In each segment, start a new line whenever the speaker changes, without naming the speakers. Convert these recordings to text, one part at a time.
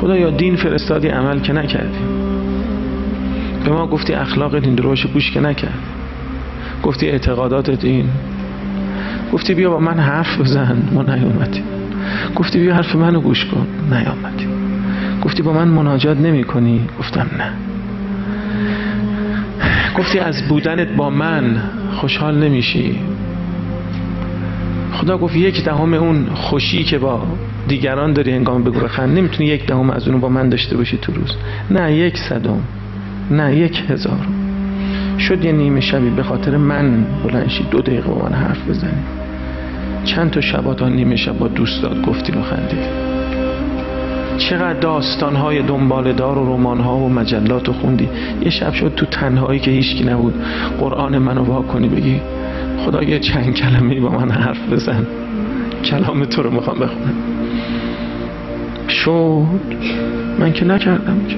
خدایا دین فرستادی عمل که نکردی. به ما گفتی اخلاق دین روش پوش که نکرد گفتی اعتقادات دین. گفتی بیا با من حرف بزن. ما نیومدیم. گفتی بیا حرف منو گوش کن. نیامدیم گفتی با من مناجات نمی کنی؟ گفتم نه. گفتی از بودنت با من خوشحال نمیشی. خدا گفت یک دهم اون خوشی که با دیگران داری انگام بگو بخند نمی‌تونی یک دهم از اونو با من داشته باشی تو روز. نه یک صدم نه یک هزار. شد یه نیمه شبی به خاطر من بلنشی دو دقیقه با من حرف بزنی. چند تا شبات نیمه شب با دوستات گفتی و خندیدی چقدر داستان های دنبال دار و رمان ها و مجلات و خوندی. یه شب شد تو تنهایی که هیچکی نبود. قرآن منو وا کنی بگی. خدا یه چند کلمه با من حرف بزن. کلام تو رو می‌خوام بخونم. شد. من که نکردم که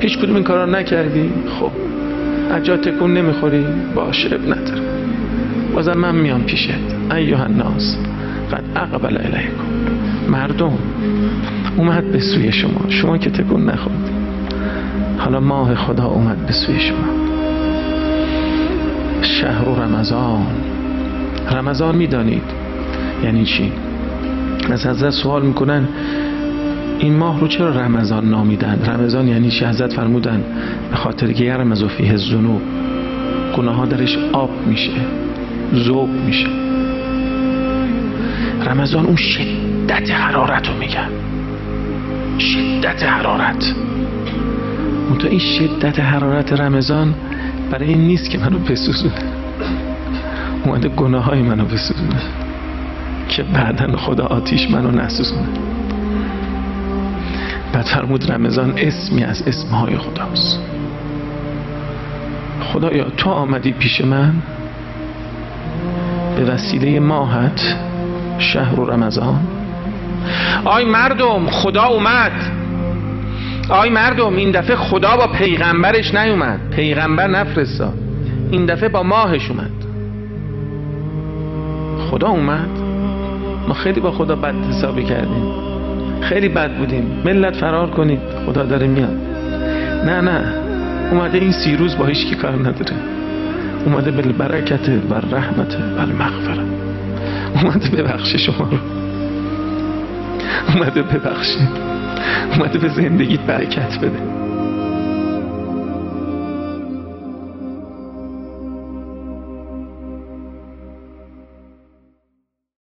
هیچ کدوم این کارا نکردی؟ خب اجا تکون نمی‌خوری؟ باشه اب نداره. بازم من میام پیشت. ایوه الناس قد اقبل الیکم مردم اومد به سوی شما. شما که تکون نخورد حالا ماه خدا اومد به سوی شما. شهر رمضان. رمضان می‌دانید. یعنی چی؟ از حضرت سوال می‌کنن این ماه رو چرا رمضان نامیدن؟ رمضان یعنی چی؟ حضرت فرمودن به خاطر که یرم از فیه الذنوب گناه ها درش آب میشه ذوب میشه. رمضان اون شدت حرارت رو میگن. شدت حرارت. تو این شدت حرارت رمضان برای این نیست که منو بسوزونه. اومده گناه های منو بسوزونه. که بعدا خدا آتیش منو نسوزونه بعد فرمود رمضان اسمی از اسمهای خداست. خدایا تو آمدی پیش من به وسیله ماهت شهر و رمضان. آی مردم خدا اومد. آی مردم این دفعه خدا با پیغمبرش نیومد. پیغمبر نفرستاد. این دفعه با ماهش اومد. خدا اومد؟ ما خیلی با خدا بد حسابی کردیم. خیلی بد بودیم. ملت فرار کنید. خدا داره میاد. نه نه. اومده این سی روز با هیچ کی کار نداره. اومده برکت و رحمت و مغفره اومده ببخشه شما رو. اومده ببخشه اومده به زندگیت برکت بده.